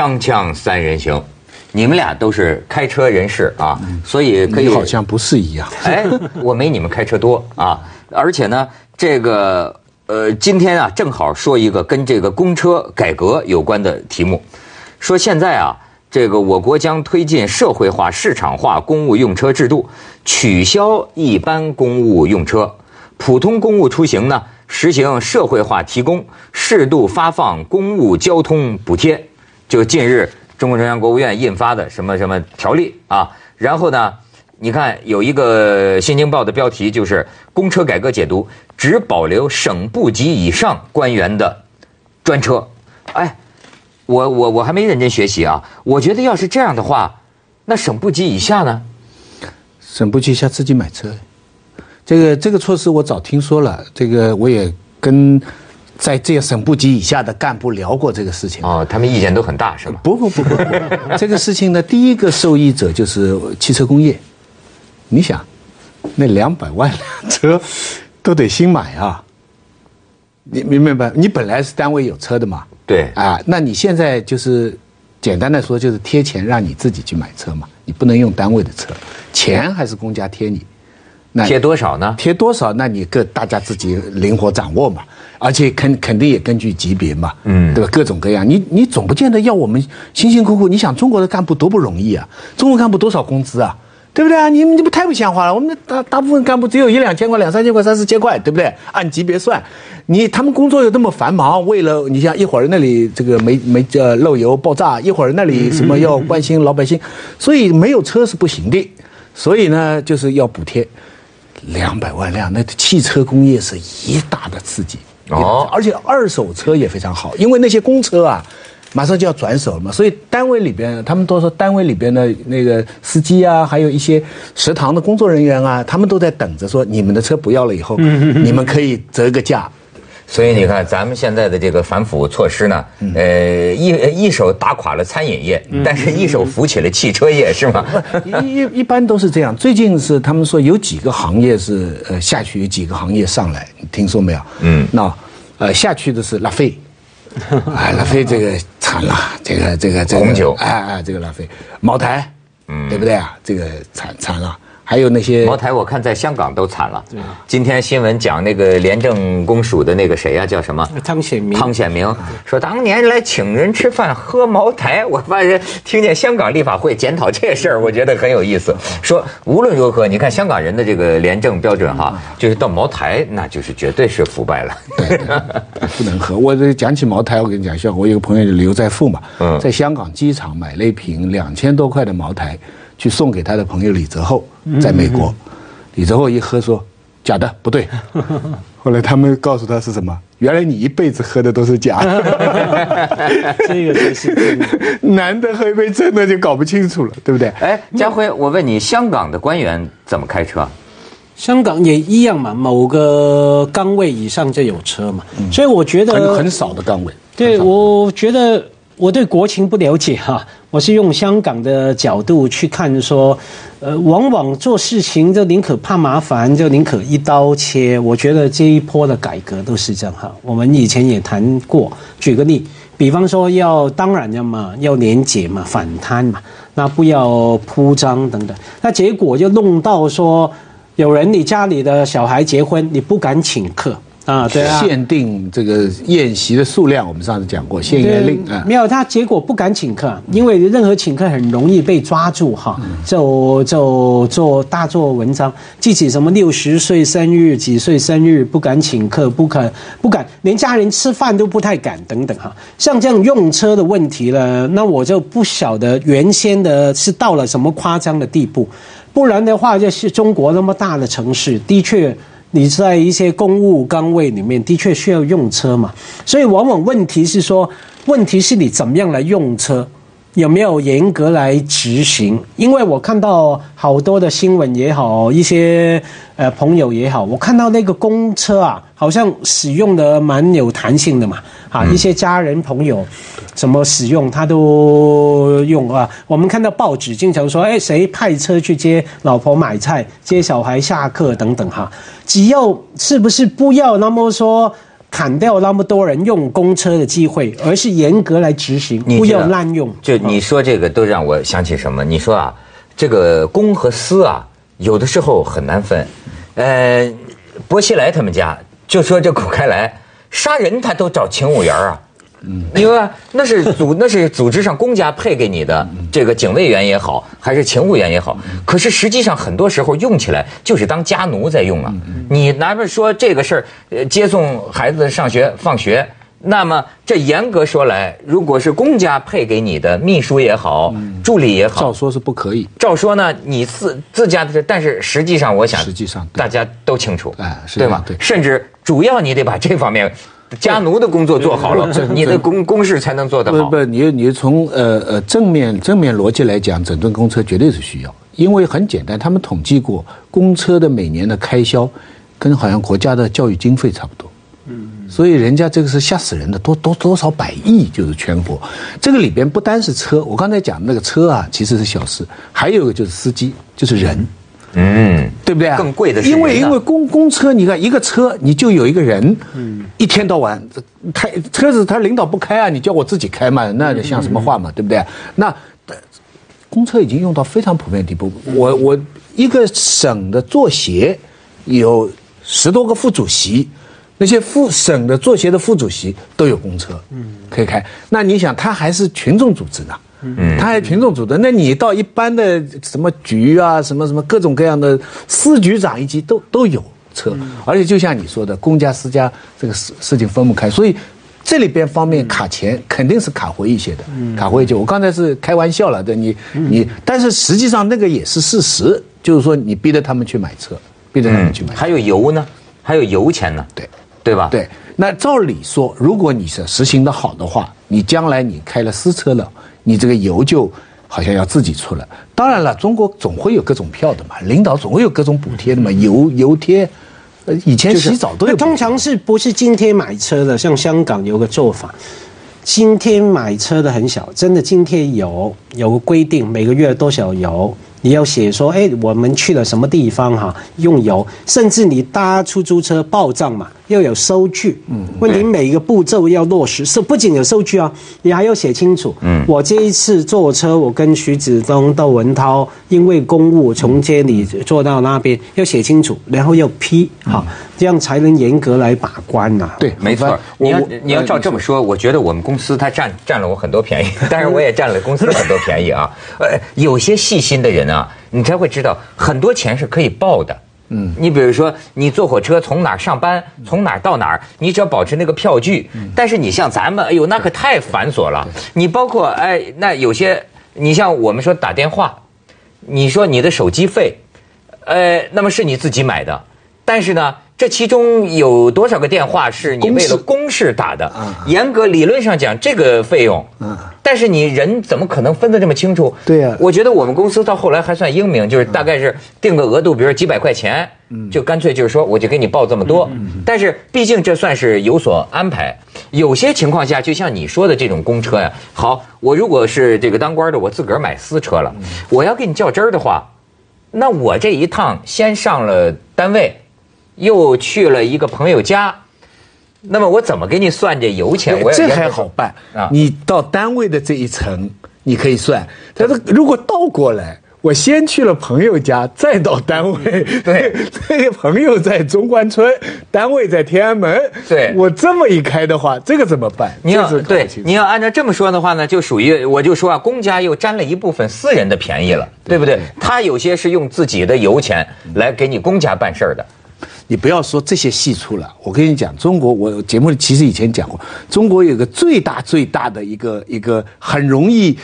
锵锵三人行，你们俩都是开车人士啊，所以可以你好像不是一样。哎，我没你们开车多啊，而且呢，这个呃，今天啊，正好说一个跟这个公车改革有关的题目，说现在啊，这个我国将推进社会化、市场化公务用车制度，取消一般公务用车，普通公务出行呢，实行社会化提供，适度发放公务交通补贴。就近日中共中央国务院印发的什么什么条例啊，然后呢？你看，有一个《新京报》的标题就是“公车改革解读，只保留省部级以上官员的专车”。哎，我我我还没认真学习啊。我觉得要是这样的话，那省部级以下呢？省部级以下自己买车。这个这个措施我早听说了，这个我也跟在这些省部级以下的干部聊过这个事情。哦，他们意见都很大，是吗？不不不不，这个事情呢，第一个受益者就是汽车工业。你想，那两百万辆车都得新买啊！你明白吧？你本来是单位有车的嘛？对。啊，那你现在就是简单的说，就是贴钱让你自己去买车嘛，你不能用单位的车，钱还是公家贴你。那贴多少呢？贴多少？那你各大家自己灵活掌握嘛，而且肯肯定也根据级别嘛，嗯，对吧？各种各样，你你总不见得要我们辛辛苦苦。你想中国的干部多不容易啊，中国干部多少工资啊？对不对啊？你们你不太不像话了。我们大大部分干部只有一两千块、两三千块、三四千块，对不对？按级别算，你他们工作又那么繁忙，为了你像一会儿那里这个煤煤呃漏油爆炸，一会儿那里什么要关心老百姓，所以没有车是不行的。所以呢，就是要补贴两百万辆，那汽车工业是一大的刺激哦，而且二手车也非常好，因为那些公车啊。马上就要转手了嘛，所以单位里边，他们都说单位里边的那个司机啊，还有一些食堂的工作人员啊，他们都在等着说，你们的车不要了以后，你们可以折个价。所以你看，咱们现在的这个反腐措施呢，呃，一一手打垮了餐饮业，但是一手扶起了汽车业，是吗？一一般都是这样。最近是他们说有几个行业是呃下去，有几个行业上来，你听说没有？嗯，那呃下去的是拉菲。啊，拉菲这个惨了，这个这个这个红酒，哎哎，这个拉菲，茅台，嗯，对不对啊？这个惨惨了。还有那些茅台，我看在香港都惨了。今天新闻讲那个廉政公署的那个谁呀，叫什么？汤显明。汤显明说当年来请人吃饭喝茅台，我发现听见香港立法会检讨这事儿，我觉得很有意思。说无论如何，你看香港人的这个廉政标准哈，就是到茅台那就是绝对是腐败了，不能喝。我这讲起茅台，我跟你讲笑话，我有个朋友刘在富嘛，在香港机场买了一瓶两千多块的茅台。去送给他的朋友李泽厚，在美国，李泽厚一喝说：“假的，不对。”后来他们告诉他是什么？原来你一辈子喝的都是假的。这个真是难得喝一杯真的就搞不清楚了，对不对？哎，家辉，我问你，香港的官员怎么开车？香港也一样嘛，某个岗位以上就有车嘛，所以我觉得很很少的岗位。对，我觉得。我对国情不了解哈，我是用香港的角度去看，说，呃，往往做事情就宁可怕麻烦，就宁可一刀切。我觉得这一波的改革都是这样哈。我们以前也谈过，举个例，比方说要当然要嘛，要廉洁嘛，反贪嘛，那不要铺张等等。那结果就弄到说，有人你家里的小孩结婚，你不敢请客。啊，对啊，限定这个宴席的数量，我们上次讲过，限宴令啊，没有他结果不敢请客，因为任何请客很容易被抓住哈，就就做大做文章，记起什么六十岁生日、几岁生日不敢请客，不肯不敢连家人吃饭都不太敢等等哈，像这样用车的问题呢，那我就不晓得原先的是到了什么夸张的地步，不然的话，就是中国那么大的城市，的确。你在一些公务岗位里面的确需要用车嘛，所以往往问题是说，问题是你怎么样来用车。有没有严格来执行？因为我看到好多的新闻也好，一些呃朋友也好，我看到那个公车啊，好像使用的蛮有弹性的嘛。啊，一些家人朋友怎么使用，他都用啊。我们看到报纸经常说，哎，谁派车去接老婆买菜、接小孩下课等等哈。只要是不是不要那么说。砍掉那么多人用公车的机会，而是严格来执行，不你知道要滥用。就你说这个都让我想起什么？你说啊，这个公和私啊，有的时候很难分。呃，薄熙来他们家就说这古开来杀人，他都找勤务员啊。嗯，你说那是组那是组织上公家配给你的这个警卫员也好，还是勤务员也好，可是实际上很多时候用起来就是当家奴在用啊。你哪怕说这个事儿，呃，接送孩子上学放学，那么这严格说来，如果是公家配给你的秘书也好，助理也好照，说是不可以。照说呢，你自自家的，但是实际上，我想，实际上大家都清楚，哎是对吧？对甚至主要你得把这方面家奴的工作做好了，你的公公事才能做得好。不不，你你从呃呃正面正面逻辑来讲，整顿公车绝对是需要，因为很简单，他们统计过公车的每年的开销，跟好像国家的教育经费差不多。嗯，所以人家这个是吓死人的，多多多少百亿就是全国，这个里边不单是车，我刚才讲那个车啊，其实是小事，还有一个就是司机，就是人。嗯，对不对啊？更贵的是因为因为公公车，你看一个车你就有一个人，嗯，一天到晚这开车子他领导不开啊，你叫我自己开嘛，那就像什么话嘛，对不对？那呃公车已经用到非常普遍的地步，我我一个省的作协有十多个副主席。那些副省的作协的副主席都有公车，嗯，可以开。那你想，他还是群众组织呢，嗯，他还群众组织。那你到一般的什么局啊，什么什么各种各样的司局长一级都都有车，而且就像你说的，公家私家这个事事情分不开，所以这里边方面卡钱肯定是卡回一些的，卡回一些。我刚才是开玩笑了的，你你，但是实际上那个也是事实，就是说你逼着他们去买车，逼着他们去买车。还有油呢，还有油钱呢，对。对吧？对，那照理说，如果你是实行的好的话，你将来你开了私车了，你这个油就好像要自己出了。当然了，中国总会有各种票的嘛，领导总会有各种补贴的嘛，油油贴，呃，以前洗澡都有通常是不是今天买车的？像香港有个做法，今天买车的很小，真的今天有有个规定，每个月多少油，你要写说，哎，我们去了什么地方哈，用油，甚至你搭出租车报账嘛，要有收据。嗯，问题每一个步骤要落实，是不仅有收据啊，你还要写清楚。嗯，我这一次坐车，我跟徐子东、窦文涛因为公务从这里坐到那边，要写清楚，然后要批哈，这样才能严格来把关呐、对，没错我，你要你要照这么说，我觉得我们公司它占占了我很多便宜，但是我也占了公司很多便宜啊。呃，有些细心的人啊，你才会知道很多钱是可以报的。嗯，你比如说，你坐火车从哪儿上班，从哪儿到哪儿，你只要保持那个票据。但是你像咱们，哎呦，那可太繁琐了。你包括哎，那有些，你像我们说打电话，你说你的手机费，呃，那么是你自己买的，但是呢，这其中有多少个电话是你为了公事。打的？严格理论上讲，这个费用，但是你人怎么可能分得这么清楚？对呀。我觉得我们公司到后来还算英明，就是大概是定个额度，比如说几百块钱，就干脆就是说我就给你报这么多。但是毕竟这算是有所安排。有些情况下，就像你说的这种公车呀，好，我如果是这个当官的，我自个儿买私车了，我要跟你较真儿的话，那我这一趟先上了单位，又去了一个朋友家，那么我怎么给你算这油钱？这还好办啊你到单位的这一层，你可以算。但是如果倒过来，我先去了朋友家，再到单位，对，那个朋友在中关村，单位在天安门，对我这么一开的话，这个怎么办？你要是对你要按照这么说的话呢，就属于我就说啊，公家又占了一部分私人的便宜了，对不对？他有些是用自己的油钱来给你公家办事儿的。你不要说这些细处了，我跟你讲，中国我节目里其实以前讲过，中国有个最大最大的一个一个很容易，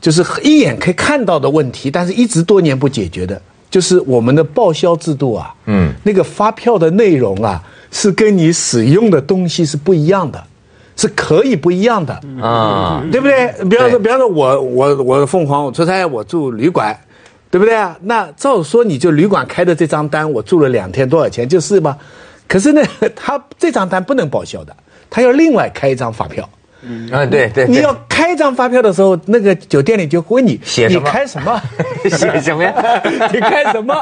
就是一眼可以看到的问题，但是一直多年不解决的，就是我们的报销制度啊，嗯，那个发票的内容啊，是跟你使用的东西是不一样的，是可以不一样的，啊，对不对？比方说，比方说我我我凤凰我出差我住旅馆，对不对啊？那照说你就旅馆开的这张单，我住了两天多少钱就是吧？可是呢，他这张单不能报销的，他要另外开一张发票。啊，对对，你要开张发票的时候，那个酒店里就问你写什么你开什么？写什么呀？你开什么？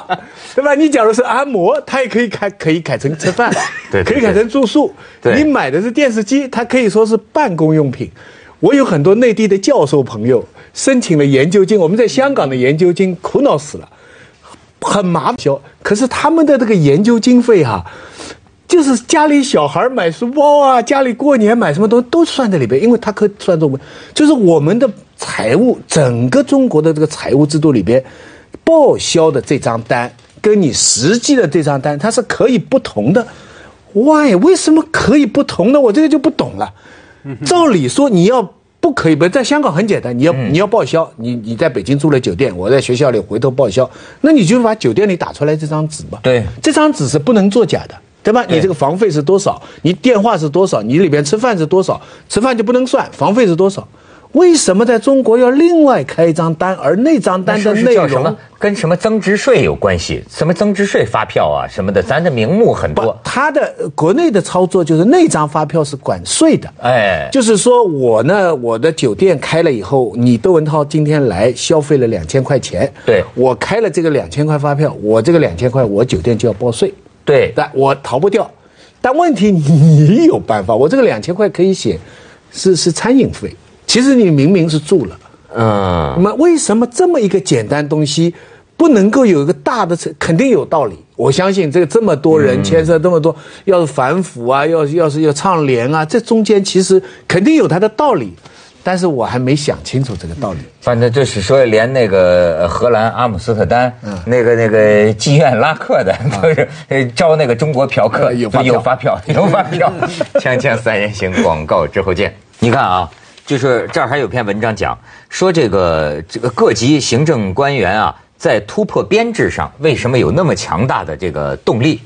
对吧？你假如是按摩，他也可以改，可以改成吃饭，对对可以改成住宿。对你买的是电视机，它可以说是办公用品。我有很多内地的教授朋友申请了研究金，我们在香港的研究金苦恼死了，很麻烦。可是他们的这个研究经费哈、就是家里小孩买书包啊，家里过年买什么东西都算在里边，因为它可以算作我们，就是我们的财务，整个中国的这个财务制度里边，报销的这张单跟你实际的这张单，它是可以不同的。Why？为什么可以不同呢？我这个就不懂了。照理说你要不可以不在香港很简单，你要、你要报销，你你在北京住了酒店，我在学校里回头报销，那你就把酒店里打出来这张纸吧。对这张纸是不能作假的，对吧？你这个房费是多少？你电话是多少？你里边吃饭是多少？吃饭就不能算，房费是多少？为什么在中国要另外开一张单，而那张单的内容叫什么？跟什么增值税有关系？什么增值税发票啊什么的，咱的名目很多，。他的呃国内的操作就是那张发票是管税的。哎，就是说我呢，我的酒店开了以后，你窦文涛今天来消费了两千块钱，对我开了这个两千块发票，我这个两千块我酒店就要报税，对，但我逃不掉。但问题你有办法，我这个两千块可以写是是餐饮费，其实你明明是住了，嗯那嗯，么为什么这么一个简单东西不能够有一个大的？肯定有道理。我相信这个这么多人牵涉这么多，要是反腐啊，要要是要倡廉啊，这中间其实肯定有它的道理，但是我还没想清楚这个道理。反正就是说，连那个呃荷兰阿姆斯特丹，嗯那个那个妓院拉客的，都是呃招那个中国嫖客，呃有发票有发票，有发票。锵锵三人行，广告之后见。你看啊，就是这儿还有篇文章讲说这个这个各级行政官员啊，在突破编制上为什么有那么强大的这个动力？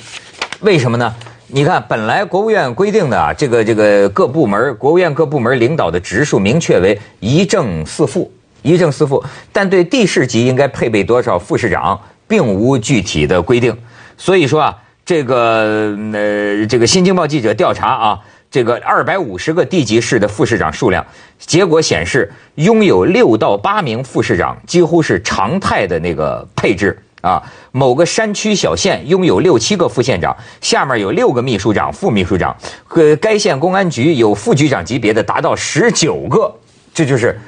为什么呢？你看，本来国务院规定的啊，这个这个各部门，国务院各部门领导的职数明确为一正四副，一正四副，但对地市级应该配备多少副市长，并无具体的规定。所以说啊，这个呃，这个新京报记者调查啊，这个二百五十个地级市的副市长数量，结果显示，拥有六到八名副市长几乎是常态的那个配置。啊，某个山区小县拥有六七个副县长，下面有六个秘书长、副秘书长，和，该县公安局有副局长级别的达到十九个，这就是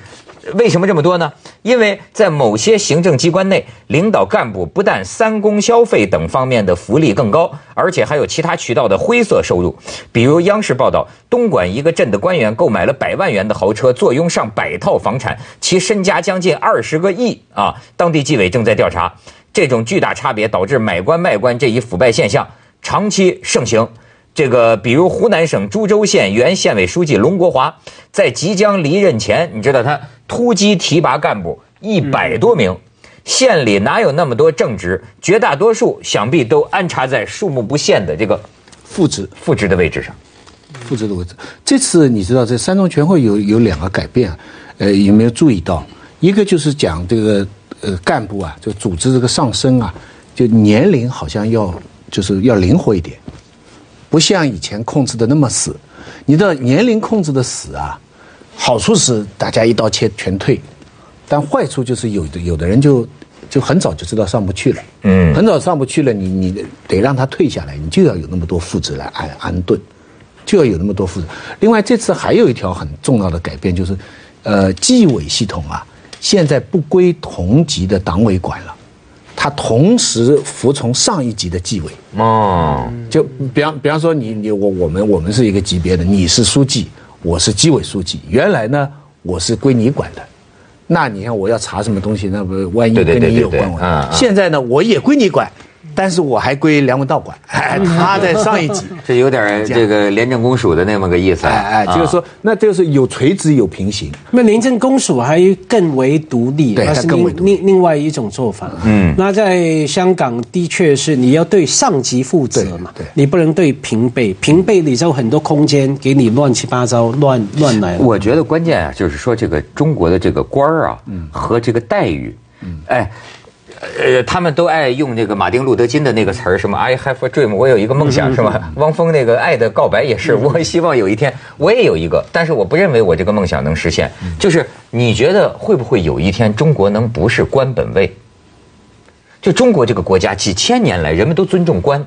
为什么这么多呢？因为在某些行政机关内，领导干部不但三公消费等方面的福利更高，而且还有其他渠道的灰色收入。比如央视报道，东莞一个镇的官员购买了百万元的豪车，坐拥上百套房产，其身家将近二十个亿啊！当地纪委正在调查。这种巨大差别导致买官卖官这一腐败现象长期盛行。这个，比如湖南省株洲县原县委书记龙国华，在即将离任前，你知道他突击提拔干部一百多名，县里哪有那么多正职？绝大多数想必都安插在数目不限的这个副职副职的位置上。副职的位置。这次你知道，这三中全会有有两个改变啊，呃，有没有注意到？一个就是讲这个呃干部啊，就组织这个上升啊，就年龄好像要就是要灵活一点，不像以前控制的那么死。你知道年龄控制的死啊，好处是大家一刀切全退，但坏处就是有的有的人就就很早就知道上不去了，嗯很早上不去了，你你得让他退下来，你就要有那么多副职来安安顿。就要有那么多副职。另外，这次还有一条很重要的改变，就是，呃，纪委系统啊，现在不归同级的党委管了，它同时服从上一级的纪委。哦，就比方比方说你你我我们我们是一个级别的，你是书记，我是纪委书记。原来呢，我是归你管的。那你看我要查什么东西，那不万一跟你有关系？现在呢，我也归你管，但是我还归梁文道管，哎，他在上一级。这有点这个廉政公署的那么个意思啊。哎哎，就是啊说，那就是有垂直有平行。那廉政公署还更为独立，对它是另另另外一种做法。嗯，那在香港的确是你要对上级负责嘛，对对你不能对平辈，平辈你就有很多空间给你乱七八糟乱乱来。我觉得关键啊，就是说这个中国的这个官儿啊，和这个待遇，哎，呃，他们都爱用这个马丁路德金的那个词儿，什么 "I have a dream"，我有一个梦想，是吧？汪峰那个《爱的告白》也是，我希望有一天我也有一个，但是我不认为我这个梦想能实现。就是你觉得会不会有一天中国能不是官本位？就中国这个国家几千年来，人们都尊重官，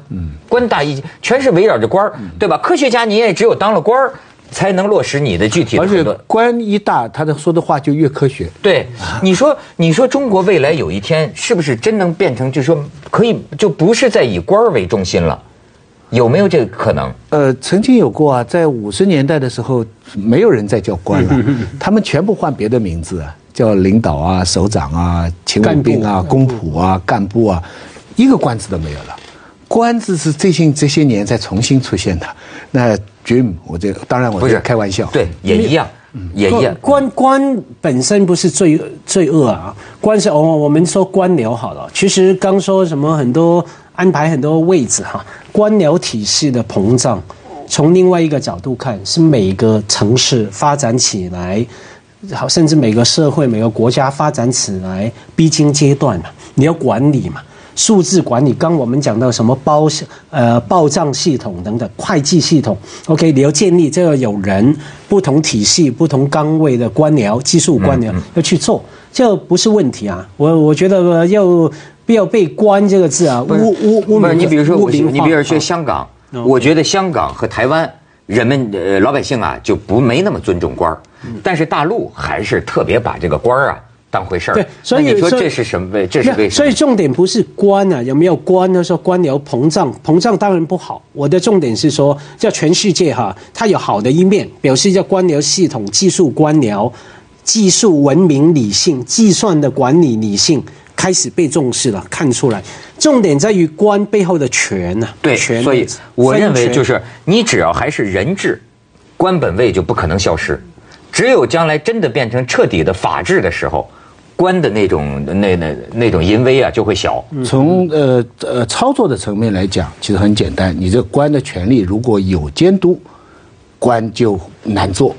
官大一全是围绕着官儿，对吧？科学家你也只有当了官儿，才能落实你的具体的而且。官一大，他的说的话就越科学。对，你说，你说中国未来有一天是不是真能变成，就是说可以就不是再以官为中心了？有没有这个可能？呃，曾经有过啊，在五十年代的时候，没有人再叫官了，他们全部换别的名字啊，叫领导啊、首长啊、勤务兵啊、公仆啊、干部啊，一个官字都没有了。官字是最近这些年才重新出现的。那 dream，我这当然我不是开玩笑，对，也一样，也一样。官官本身不是罪罪恶啊，官是哦，我们说官僚好了。其实刚说什么很多安排很多位置哈，官僚体系的膨胀，从另外一个角度看，是每个城市发展起来，好，甚至每个社会每个国家发展起来必经阶段嘛，你要管理嘛。数字管理，刚我们讲到什么包呃报账系统等等，会计系统，OK，你要建立，这个有人不同体系、不同岗位的官僚、技术官僚要去做，这不是问题啊。我我觉得要不要被“官”这个字啊，污污污不你比如说，你比如说香港，嗯我觉得香港和台湾人们呃老百姓啊就不没那么尊重官儿，嗯但是大陆还是特别把这个官儿啊当回事儿。对所以你说这是什么为？这是为什么？所以重点不是官啊，有没有官呢？说官僚膨胀，膨胀当然不好。我的重点是说，叫全世界哈，它有好的一面，表示叫官僚系统、技术官僚、技术文明、理性、计算的管理理性开始被重视了，看出来。重点在于官背后的权呐、啊，对，权。所以我认为就是你只要还是人治，官本位就不可能消失。只有将来真的变成彻底的法治的时候，官的那种那那那种淫威啊就会小。从呃呃操作的层面来讲，其实很简单。你这官的权力如果有监督，官就难做，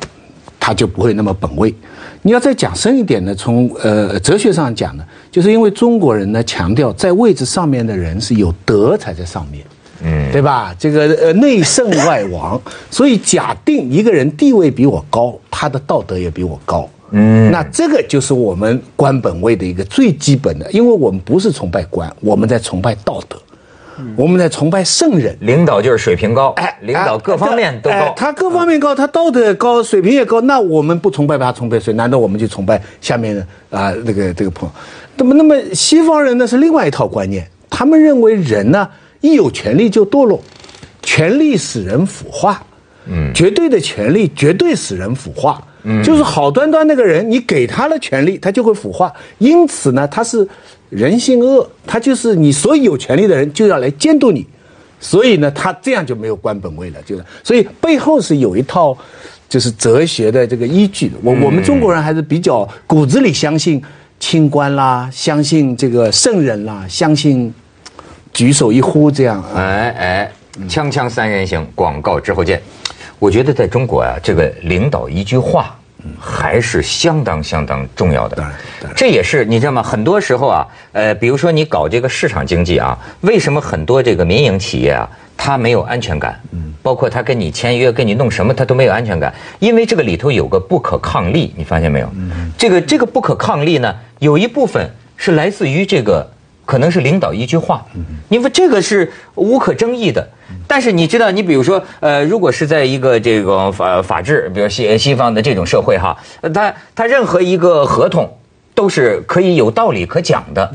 他就不会那么本位。你要再讲深一点呢，从呃哲学上讲呢，就是因为中国人呢强调在位置上面的人是有德才在上面。嗯，对吧？这个呃内圣外王，所以假定一个人地位比我高，他的道德也比我高。嗯，那这个就是我们官本位的一个最基本的，因为我们不是崇拜官，我们在崇拜道德，我们在崇拜圣人。领导就是水平高，哎，领导各方面都高。哎他各方面高，他道德也高，水平也高。那我们不崇拜他，崇拜谁？难道我们就崇拜下面的啊、那个这个朋友？那么，那么西方人呢是另外一套观念，他们认为人呢一有权利就堕落，权力使人腐化。嗯，绝对的权力绝对使人腐化。嗯，就是好端端那个人，你给他了权力，他就会腐化。因此呢，他是人性恶，他就是你所有有权利的人就要来监督你。所以呢，他这样就没有官本位了，就是所以背后是有一套就是哲学的这个依据的。我我们中国人还是比较骨子里相信清官啦，相信这个圣人啦，相信举手一呼这样啊。哎哎，锵锵三人行，广告之后见。我觉得在中国啊，这个领导一句话，还是相当相当重要的。这也是你知道吗？很多时候啊，呃，比如说你搞这个市场经济啊，为什么很多这个民营企业啊，它没有安全感？嗯，包括他跟你签约、跟你弄什么，他都没有安全感，因为这个里头有个不可抗力，你发现没有？嗯，这个这个不可抗力呢，有一部分是来自于这个。可能是领导一句话，因为这个是无可争议的。但是你知道，你比如说，呃，如果是在一个这个法法治，比如西西方的这种社会哈，呃他他任何一个合同都是可以有道理可讲的。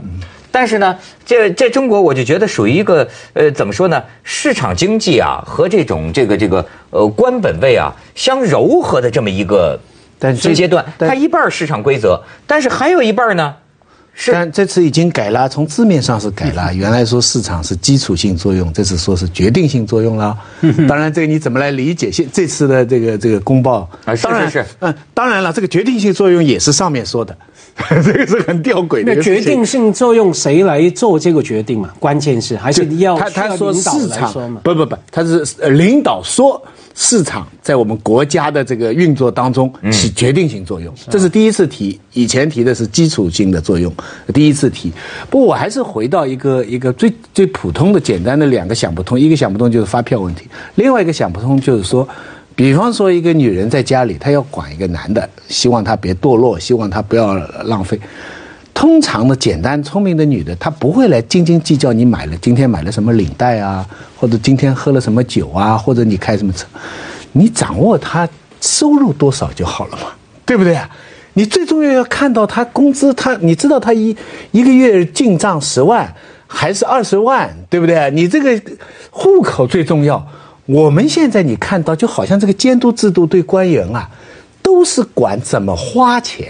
但是呢，这这中国我就觉得属于一个呃怎么说呢？市场经济啊和这种这个这个呃官本位啊相柔和的这么一个阶段，但它一半市场规则，但是还有一半呢是但这次已经改了，从字面上是改了。原来说市场是基础性作用，这次说是决定性作用了。当然，这个你怎么来理解？现这次的这个这个公报啊是当然是是嗯，当然了，这个决定性作用也是上面说的，这个是很吊诡的那。决定性作用谁来做这个决定嘛？关键是还是要他他说需要领导市场来说嘛？不不不，他是呃领导说市场在我们国家的这个运作当中起决定性作用。这是第一次提，以前提的是基础性的作用，第一次提。不过我还是回到一个一个最最普通的简单的两个想不通，一个想不通就是发票问题，另外一个想不通就是说，比方说一个女人在家里，她要管一个男的，希望他别堕落，希望他不要浪费。通常的简单聪明的女的，她不会来斤斤计较你买了今天买了什么领带啊，或者今天喝了什么酒啊，或者你开什么车，你掌握她收入多少就好了嘛，对不对？你最重要要看到她工资，她你知道她一一个月进账十万还是二十万，对不对？你这个户口最重要。我们现在你看到就好像这个监督制度对官员啊，都是管怎么花钱。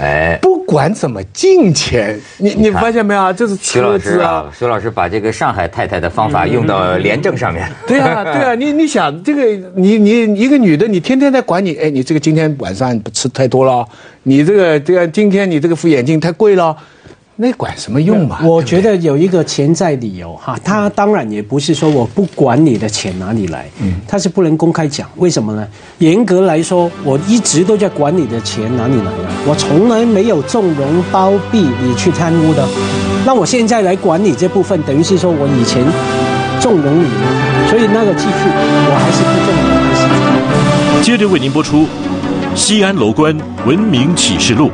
哎，不管怎么进钱，你你发现没有啊？就是徐老师啊，徐老师把这个上海太太的方法用到廉政上面。对啊，对啊，你你想这个，你你一个女的，你天天在管你，哎，你这个今天晚上吃太多了，你这个这个今天你这个副眼镜太贵了。那管什么用嘛？我觉得有一个潜在理由哈，他当然也不是说我不管你的钱哪里来，嗯，他是不能公开讲，为什么呢？严格来说，我一直都在管你的钱哪里来的，我从来没有纵容包庇你去贪污的，那我现在来管你这部分，等于是说我以前纵容你，所以那个继续，我还是不纵容。接着为您播出《西安楼观文明启示录》。